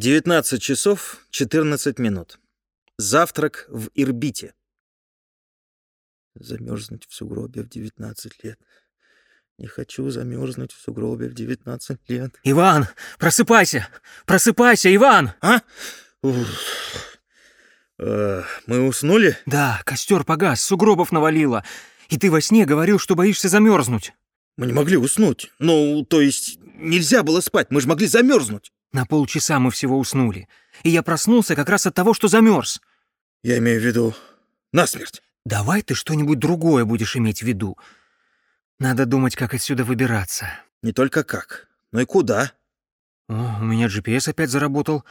19 часов 14 минут. Завтрак в Ирбите. Замерзнуть в сугробе в 19 лет. Не хочу замерзнуть в сугробе в 19 лет. Иван, просыпайся! Просыпайся, Иван! А? Э, мы уснули? Да, костер погас, сугробов навалило. И ты во сне говорил, что боишься замерзнуть. Мы не могли уснуть. Ну, то есть, нельзя было спать, мы же могли замерзнуть. На полчаса мы всего уснули. И я проснулся как раз от того, что замерз. Я имею в виду насмерть. Давай ты что-нибудь другое будешь иметь в виду. Надо думать, как отсюда выбираться. Не только как, но и куда. О, у меня GPS опять заработал.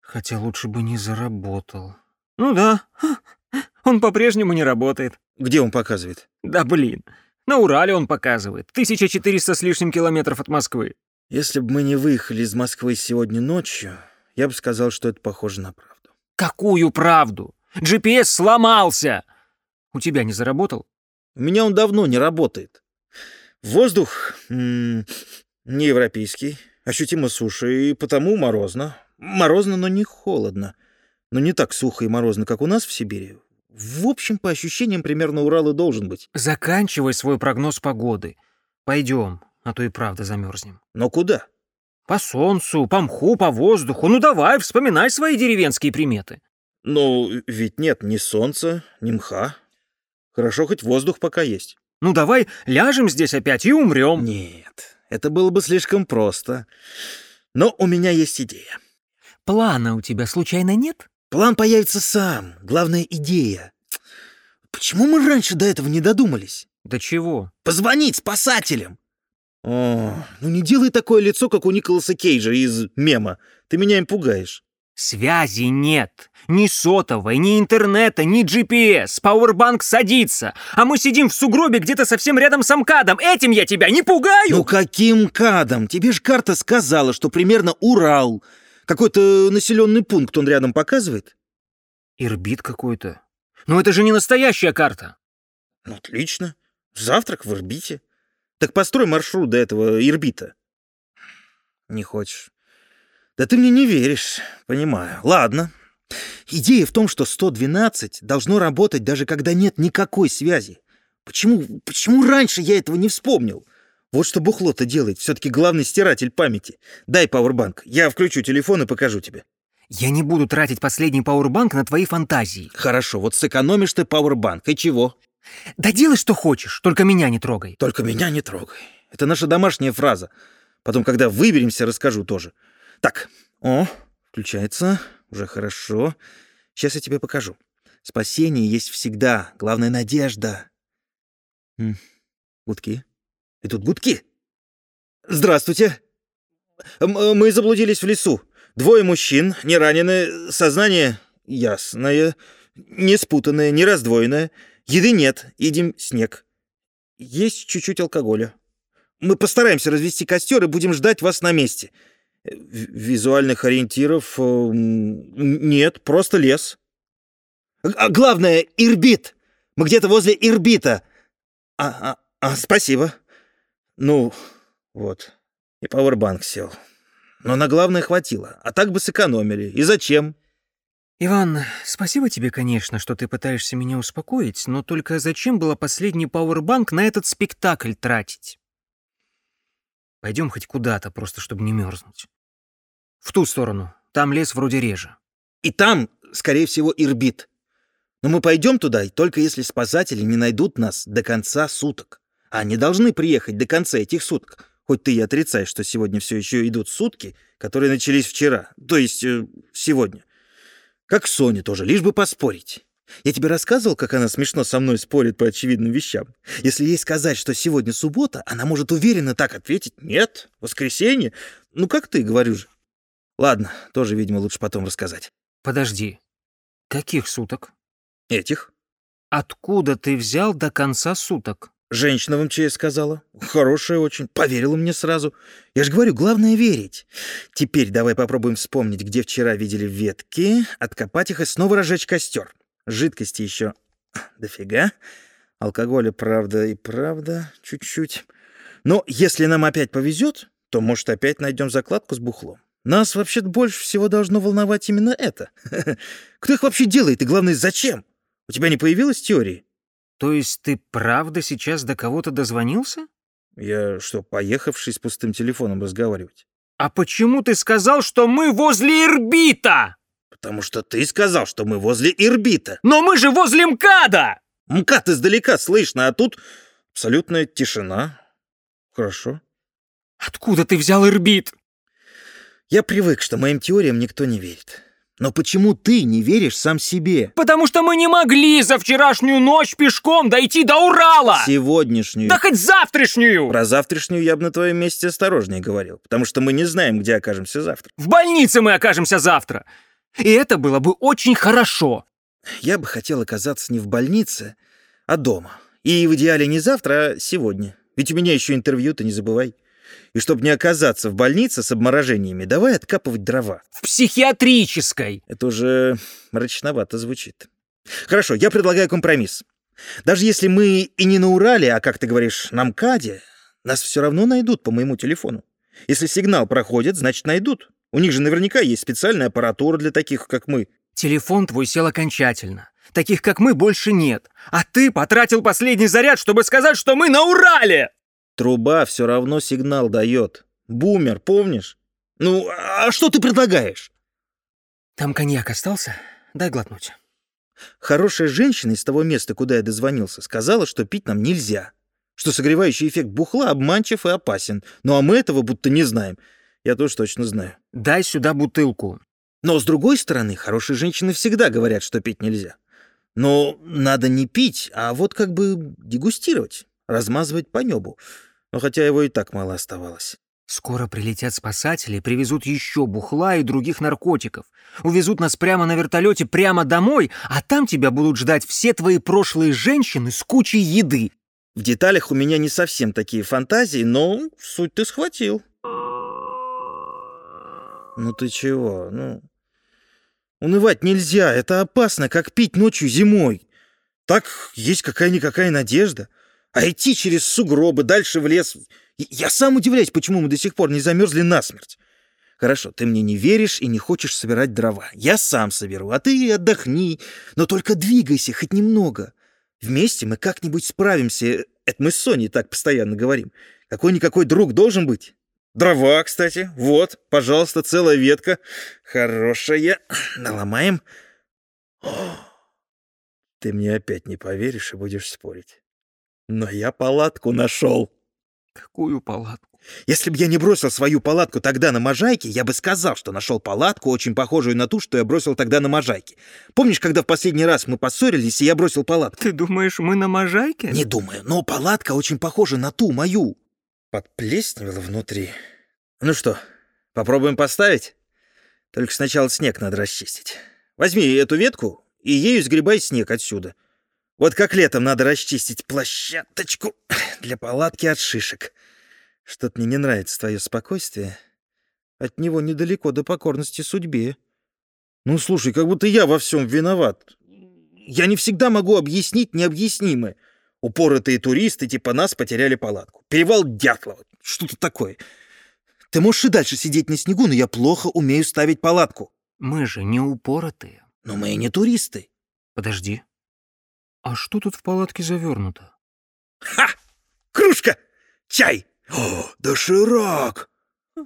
Хотя лучше бы не заработал. Ну да, он по-прежнему не работает. Где он показывает? Да блин, на Урале он показывает. 1400 с лишним километров от Москвы. Если бы мы не выехали из Москвы сегодня ночью, я бы сказал, что это похоже на правду. Какую правду? GPS сломался! У тебя не заработал? У меня он давно не работает. Воздух м -м, не европейский, ощутимо суше, и потому морозно. Морозно, но не холодно. Но не так сухо и морозно, как у нас в Сибири. В общем, по ощущениям, примерно Урал и должен быть. Заканчивай свой прогноз погоды. Пойдем, а то и правда замерзнем. Но куда? По солнцу, по мху, по воздуху. Ну давай, вспоминай свои деревенские приметы. Ну, ведь нет ни солнца, ни мха. Хорошо, хоть воздух пока есть. Ну давай ляжем здесь опять и умрем. Нет, это было бы слишком просто. Но у меня есть идея. Плана у тебя случайно нет? План появится сам. Главная идея. Почему мы раньше до этого не додумались? До чего? Позвонить спасателям. О, ну не делай такое лицо, как у Николаса Кейджа из мема. Ты меня им пугаешь. Связи нет. Ни сотовой, ни интернета, ни GPS. Пауэрбанк садится. А мы сидим в сугробе где-то совсем рядом с Амкадом. Этим я тебя не пугаю. Ну каким кадом? Тебе же карта сказала, что примерно Урал. Какой-то населенный пункт он рядом показывает? Ирбит какой-то. Но это же не настоящая карта. Ну, отлично. Завтрак в Ирбите. Так построй маршрут до этого Ирбита. Не хочешь. Да ты мне не веришь, понимаю. Ладно. Идея в том, что 112 должно работать даже когда нет никакой связи. Почему, почему раньше я этого не вспомнил? Вот что бухло-то делает, все-таки главный стиратель памяти. Дай пауэрбанк, я включу телефон и покажу тебе. Я не буду тратить последний пауэрбанк на твои фантазии. Хорошо, вот сэкономишь ты пауэрбанк, и чего? Да делай, что хочешь, только меня не трогай. Только меня не трогай. Это наша домашняя фраза. Потом, когда выберемся, расскажу тоже. Так, о, включается. Уже хорошо. Сейчас я тебе покажу. Спасение есть всегда. Главная надежда. М, Гудки. И тут гудки. Здравствуйте. М- Мы заблудились в лесу. Двое мужчин, не ранены, сознание ясное, не спутанное, не раздвоенное. Еды нет, едим снег. Есть чуть-чуть алкоголя. Мы постараемся развести костер и будем ждать вас на месте. Э, Визуальных ориентиров э, нет, просто лес. А главное, Ирбит. Мы где-то возле Ирбита. А, а, а, спасибо. Ну, вот. И пауэрбанк сел. Но на главное хватило. А так бы сэкономили. И зачем? Иван, спасибо тебе, конечно, что ты пытаешься меня успокоить, но только зачем было последний пауэрбанк на этот спектакль тратить? Пойдем хоть куда-то, просто чтобы не мерзнуть. В ту сторону. Там лес вроде реже. И там, скорее всего, Ирбит. Но мы пойдем туда, только если спасатели не найдут нас до конца суток. А они должны приехать до конца этих суток. Хоть ты и отрицаешь, что сегодня все еще идут сутки, которые начались вчера, то есть э, сегодня. Как Соня тоже, лишь бы поспорить. Я тебе рассказывал, как она смешно со мной спорит по очевидным вещам. Если ей сказать, что сегодня суббота, она может уверенно так ответить «Нет, воскресенье». Ну, как ты, говорю же. Ладно, тоже, видимо, лучше потом рассказать. Подожди. Каких суток? Этих? Откуда ты взял до конца суток? Женщина в МЧС сказала. Хорошая очень. Поверила мне сразу. Я же говорю, главное верить. Теперь давай попробуем вспомнить, где вчера видели ветки, откопать их и снова разжечь костер. Жидкости еще дофига. Алкоголя, правда, и правда, чуть-чуть. Но если нам опять повезет, то, может, опять найдем закладку с бухлом. Нас вообще больше всего должно волновать именно это. Кто их вообще делает и, главное, зачем? У тебя не появилось теории? То есть ты правда сейчас до кого-то дозвонился? Я что, поехавший с пустым телефоном разговаривать? А почему ты сказал, что мы возле Ирбита? Потому что ты сказал, что мы возле Ирбита. Но мы же возле МКАДа! МКАД издалека слышно, а тут абсолютная тишина. Хорошо. Откуда ты взял Ирбит? Я привык, что моим теориям никто не верит. Но почему ты не веришь сам себе? Потому что мы не могли за вчерашнюю ночь пешком дойти до Урала! Сегодняшнюю. Да хоть завтрашнюю! Про завтрашнюю я бы на твоем месте осторожнее говорил, потому что мы не знаем, где окажемся завтра. В больнице мы окажемся завтра. И это было бы очень хорошо. Я бы хотел оказаться не в больнице, а дома. И в идеале не завтра, а сегодня. Ведь у меня еще интервью, ты не забывай. И чтобы не оказаться в больнице с обморожениями, давай откапывать дрова. В психиатрической. Это уже мрачновато звучит. Хорошо, я предлагаю компромисс. Даже если мы и не на Урале, а, как ты говоришь, на МКАДе, нас все равно найдут по моему телефону. Если сигнал проходит, значит найдут. У них же наверняка есть специальная аппаратура для таких, как мы. Телефон твой сел окончательно. Таких, как мы, больше нет. А ты потратил последний заряд, чтобы сказать, что мы на Урале! Труба все равно сигнал дает. Бумер, помнишь? Ну, а что ты предлагаешь? Там коньяк остался? Дай глотнуть. Хорошая женщина из того места, куда я дозвонился, сказала, что пить нам нельзя. Что согревающий эффект бухла обманчив и опасен. Ну а мы этого будто не знаем. Я тоже точно знаю. Дай сюда бутылку. Но с другой стороны, хорошие женщины всегда говорят, что пить нельзя. Но надо не пить, а вот как бы дегустировать, размазывать по небу но хотя его и так мало оставалось. Скоро прилетят спасатели, привезут еще бухла и других наркотиков. Увезут нас прямо на вертолете, прямо домой, а там тебя будут ждать все твои прошлые женщины с кучей еды. В деталях у меня не совсем такие фантазии, но суть ты схватил. Ну ты чего? Ну, унывать нельзя, это опасно, как пить ночью зимой. Так есть какая-никакая надежда. А идти через сугробы, дальше в лес... Я сам удивляюсь, почему мы до сих пор не замерзли насмерть. Хорошо, ты мне не веришь и не хочешь собирать дрова. Я сам соберу, а ты отдохни. Но только двигайся хоть немного. Вместе мы как-нибудь справимся. Это мы с Соней так постоянно говорим. Какой-никакой друг должен быть. Дрова, кстати. Вот, пожалуйста, целая ветка. Хорошая. Наломаем. О, ты мне опять не поверишь и будешь спорить. Но я палатку нашел. Какую палатку? Если бы я не бросил свою палатку тогда на Можайке, я бы сказал, что нашел палатку, очень похожую на ту, что я бросил тогда на Можайке. Помнишь, когда в последний раз мы поссорились, и я бросил палатку? Ты думаешь, мы на Можайке? Не думаю, но палатка очень похожа на ту, мою. Подплесневело внутри. Ну что, попробуем поставить? Только сначала снег надо расчистить. Возьми эту ветку и ею сгребай снег отсюда. Вот как летом надо расчистить площадочку для палатки от шишек. Что-то мне не нравится твое спокойствие. От него недалеко до покорности судьбе. Ну, слушай, как будто я во всем виноват. Я не всегда могу объяснить необъяснимое. Упоротые туристы типа нас потеряли палатку. Перевал Дятлова. Что-то такое. Ты можешь и дальше сидеть на снегу, но я плохо умею ставить палатку. Мы же не упоротые. Но мы и не туристы. Подожди. А что тут в палатке завернуто? Ха! Кружка! Чай! О, доширак!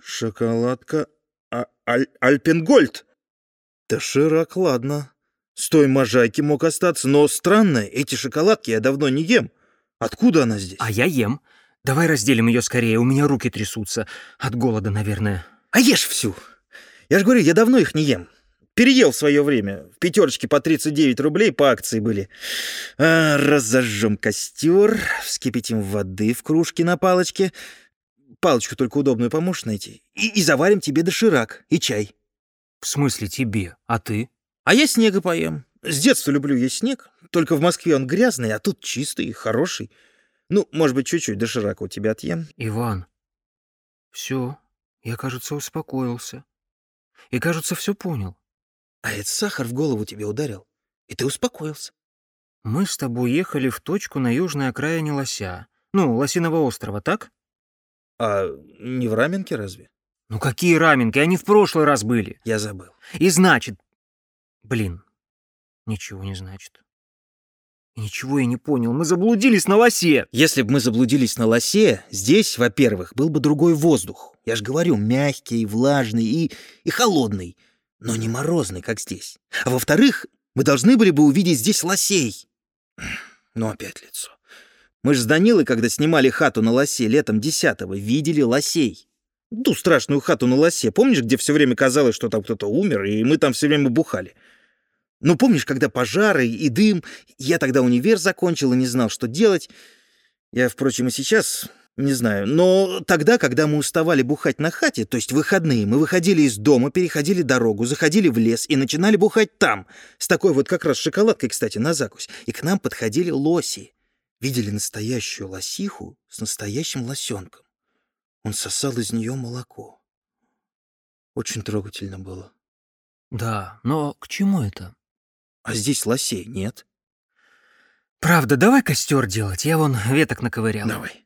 Шоколадка а аль Альпенгольд. Доширак, ладно. С той можайки мог остаться, но странно, эти шоколадки я давно не ем. Откуда она здесь? А я ем. Давай разделим ее скорее, у меня руки трясутся. От голода, наверное. А ешь всю. Я же говорю, я давно их не ем. Переел в свое время. В пятерочке по 39 рублей по акции были. А, разожжем костер, вскипятим воды в кружке на палочке. Палочку только удобную поможешь найти. И, и заварим тебе доширак и чай. В смысле тебе? А ты? А я снега поем. С детства люблю есть снег. Только в Москве он грязный, а тут чистый хороший. Ну, может быть, чуть-чуть доширака у тебя отъем. Иван, все, я, кажется, успокоился. И, кажется, все понял. А этот сахар в голову тебе ударил, и ты успокоился. Мы с тобой ехали в точку на южной окраине Лося. Ну, Лосиного острова, так? А не в Раменке разве? Ну какие раменки? Они в прошлый раз были. Я забыл. И значит... Блин, ничего не значит. Ничего я не понял. Мы заблудились на лосе. Если бы мы заблудились на лосе, здесь, во-первых, был бы другой воздух. Я же говорю, мягкий, влажный и, и холодный, но не морозный, как здесь. А во-вторых, мы должны были бы увидеть здесь лосей. Ну, опять лицо. Мы же с Данилой, когда снимали хату на лосе летом десятого, видели лосей. Ту страшную хату на лосе. Помнишь, где все время казалось, что там кто-то умер, и мы там все время бухали? Ну, помнишь, когда пожары и дым? Я тогда универ закончил и не знал, что делать. Я, впрочем, и сейчас не знаю. Но тогда, когда мы уставали бухать на хате, то есть выходные, мы выходили из дома, переходили дорогу, заходили в лес и начинали бухать там. С такой вот как раз шоколадкой, кстати, на закусь. И к нам подходили лоси. Видели настоящую лосиху с настоящим лосенком. Он сосал из нее молоко. Очень трогательно было. Да, но к чему это? А здесь лосей нет. Правда, давай костер делать. Я вон веток наковырял. Давай.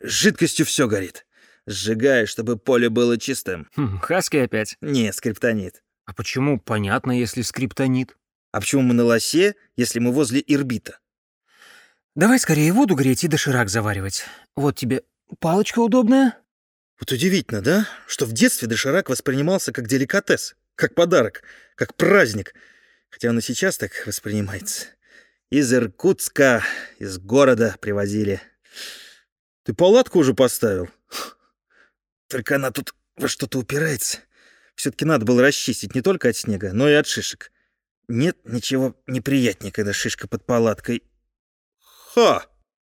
С жидкостью все горит. Сжигай, чтобы поле было чистым. Хм, хаски опять. Не, скриптонит. А почему понятно, если скриптонит? А почему мы на лосе, если мы возле Ирбита? Давай скорее воду греть и доширак заваривать. Вот тебе палочка удобная. Вот удивительно, да? Что в детстве доширак воспринимался как деликатес, как подарок, как праздник. Хотя он и сейчас так воспринимается. Из Иркутска, из города привозили. Ты палатку уже поставил? Только она тут во что-то упирается. Все-таки надо было расчистить не только от снега, но и от шишек. Нет ничего неприятнее, когда шишка под палаткой. Ха!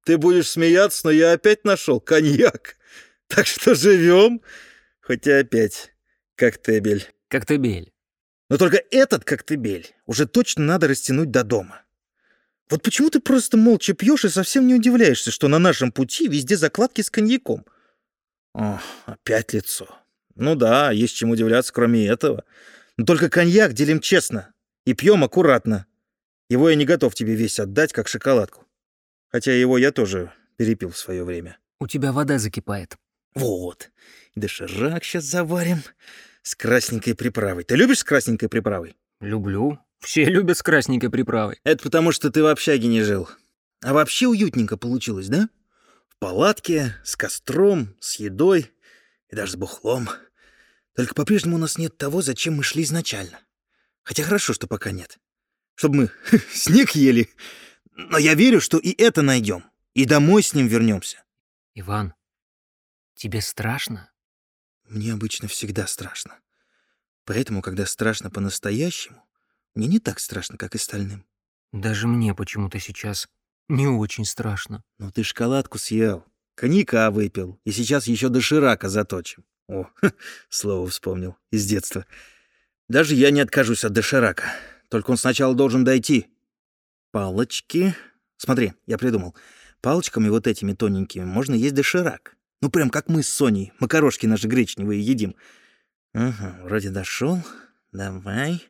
Ты будешь смеяться, но я опять нашел коньяк. Так что живем, хотя опять коктебель. Коктебель. Но только этот коктебель уже точно надо растянуть до дома. Вот почему ты просто молча пьешь и совсем не удивляешься, что на нашем пути везде закладки с коньяком? О, опять лицо. Ну да, есть чем удивляться, кроме этого. Но только коньяк делим честно и пьем аккуратно. Его я не готов тебе весь отдать, как шоколадку. Хотя его я тоже перепил в свое время. У тебя вода закипает. Вот. Доширак сейчас заварим с красненькой приправой. Ты любишь с красненькой приправой? Люблю. Все любят с красненькой приправой. Это потому, что ты в общаге не жил. А вообще уютненько получилось, да? В палатке, с костром, с едой и даже с бухлом. Только по-прежнему у нас нет того, зачем мы шли изначально. Хотя хорошо, что пока нет. Чтобы мы снег ели. Но я верю, что и это найдем. И домой с ним вернемся. Иван, тебе страшно? Мне обычно всегда страшно. Поэтому, когда страшно по-настоящему, мне не так страшно, как остальным. Даже мне почему-то сейчас не очень страшно. Ну ты шоколадку съел, коньяка выпил, и сейчас еще доширака заточим. О, слово вспомнил из детства. Даже я не откажусь от доширака. Только он сначала должен дойти. Палочки. Смотри, я придумал. Палочками вот этими тоненькими можно есть доширак. Ну, прям как мы с Соней. Макарошки наши гречневые едим. Ага, вроде дошел. Давай.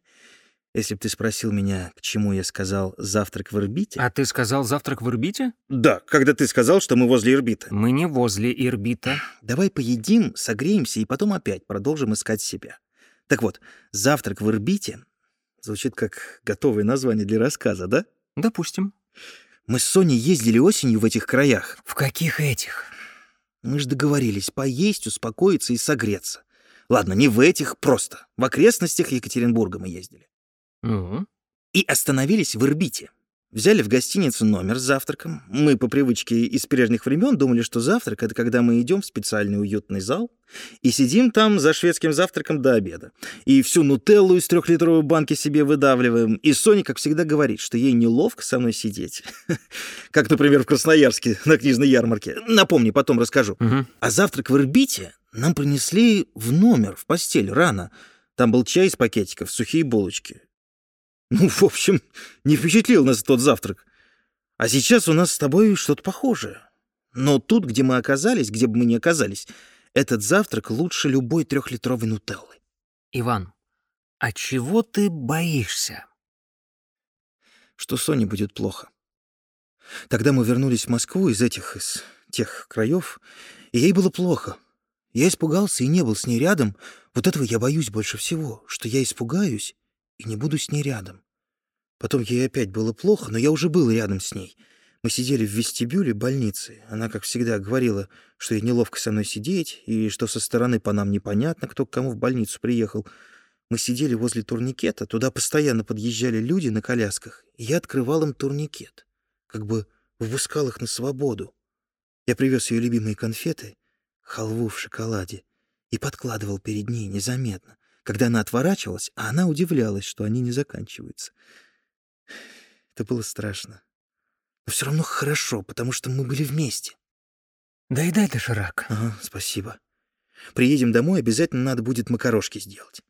Если бы ты спросил меня, к чему я сказал «завтрак в Ирбите...» А ты сказал «завтрак в Ирбите»? Да, когда ты сказал, что мы возле Ирбита. Мы не возле Ирбита. Давай поедим, согреемся и потом опять продолжим искать себя. Так вот, «завтрак в Ирбите» звучит как готовое название для рассказа, да? Допустим. Мы с Соней ездили осенью в этих краях. В каких этих? Мы же договорились поесть, успокоиться и согреться. Ладно, не в этих, просто. В окрестностях Екатеринбурга мы ездили. Ну? И остановились в Ирбите. Взяли в гостинице номер с завтраком. Мы по привычке из прежних времен думали, что завтрак — это когда мы идем в специальный уютный зал и сидим там за шведским завтраком до обеда. И всю нутеллу из трехлитровой банки себе выдавливаем. И Соня, как всегда, говорит, что ей неловко со мной сидеть. Как, например, в Красноярске на книжной ярмарке. Напомни, потом расскажу. Угу. А завтрак в Ирбите нам принесли в номер, в постель, рано. Там был чай из пакетиков, сухие булочки. Ну, в общем, не впечатлил нас тот завтрак. А сейчас у нас с тобой что-то похожее. Но тут, где мы оказались, где бы мы ни оказались, этот завтрак лучше любой трехлитровой нутеллы. Иван, а чего ты боишься? Что Соне будет плохо. Тогда мы вернулись в Москву из этих, из тех краев, и ей было плохо. Я испугался и не был с ней рядом. Вот этого я боюсь больше всего, что я испугаюсь и не буду с ней рядом. Потом ей опять было плохо, но я уже был рядом с ней. Мы сидели в вестибюле больницы. Она, как всегда, говорила, что ей неловко со мной сидеть, и что со стороны по нам непонятно, кто к кому в больницу приехал. Мы сидели возле турникета, туда постоянно подъезжали люди на колясках, и я открывал им турникет, как бы выпускал их на свободу. Я привез ее любимые конфеты, халву в шоколаде, и подкладывал перед ней незаметно, когда она отворачивалась, а она удивлялась, что они не заканчиваются. Это было страшно. Но все равно хорошо, потому что мы были вместе. Да и дай доширак. Ага, спасибо. Приедем домой, обязательно надо будет макарошки сделать.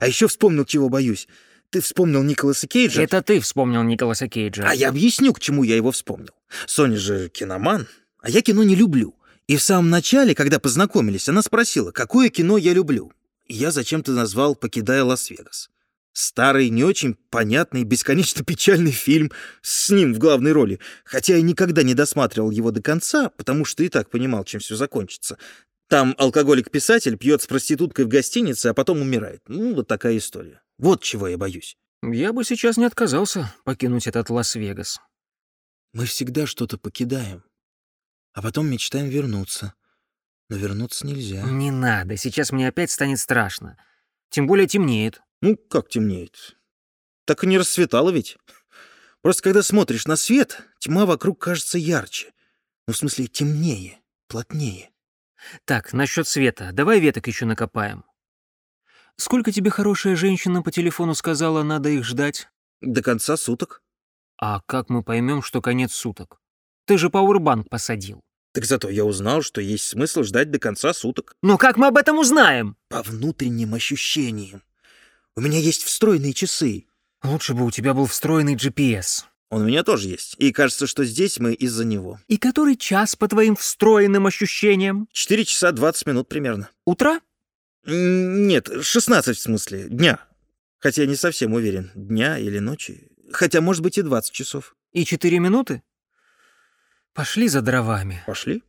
А еще вспомнил, чего боюсь. Ты вспомнил Николаса Кейджа? Это ты вспомнил Николаса Кейджа. А я объясню, к чему я его вспомнил. Соня же киноман, а я кино не люблю. И в самом начале, когда познакомились, она спросила, какое кино я люблю. Я зачем-то назвал «Покидая Лас-Вегас». Старый, не очень понятный, бесконечно печальный фильм с ним в главной роли. Хотя я никогда не досматривал его до конца, потому что и так понимал, чем все закончится. Там алкоголик-писатель пьет с проституткой в гостинице, а потом умирает. Ну, вот такая история. Вот чего я боюсь. Я бы сейчас не отказался покинуть этот Лас-Вегас. Мы всегда что-то покидаем, а потом мечтаем вернуться. Но вернуться нельзя. Не надо, сейчас мне опять станет страшно. Тем более темнеет. Ну, как темнеет? Так и не расцветало ведь. Просто когда смотришь на свет, тьма вокруг кажется ярче. Ну, в смысле, темнее, плотнее. Так, насчет света. Давай веток еще накопаем. Сколько тебе хорошая женщина по телефону сказала, надо их ждать? До конца суток. А как мы поймем, что конец суток? Ты же пауэрбанк посадил. Так зато я узнал, что есть смысл ждать до конца суток. Но как мы об этом узнаем? По внутренним ощущениям. У меня есть встроенные часы. Лучше бы у тебя был встроенный GPS. Он у меня тоже есть. И кажется, что здесь мы из-за него. И который час по твоим встроенным ощущениям? 4 часа 20 минут примерно. Утра? Нет, 16 в смысле, дня. Хотя я не совсем уверен, дня или ночи. Хотя, может быть, и 20 часов. И 4 минуты? Пошли за дровами. Пошли.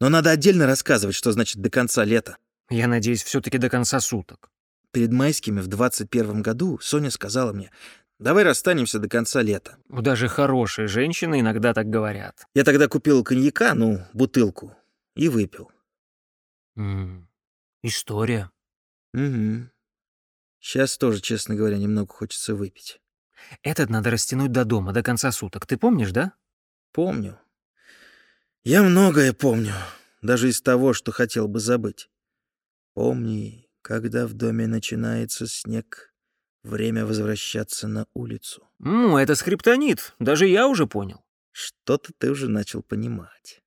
Но надо отдельно рассказывать, что значит до конца лета. Я надеюсь, все таки до конца суток. Перед майскими в 21 году Соня сказала мне, давай расстанемся до конца лета. Даже хорошие женщины иногда так говорят. Я тогда купил коньяка, ну, бутылку, и выпил. М, История. Угу. Сейчас тоже, честно говоря, немного хочется выпить. Этот надо растянуть до дома, до конца суток. Ты помнишь, да? Помню. Я многое помню, даже из того, что хотел бы забыть. Помни, когда в доме начинается снег, время возвращаться на улицу. Ну, это скриптонит. Даже я уже понял. Что-то ты уже начал понимать.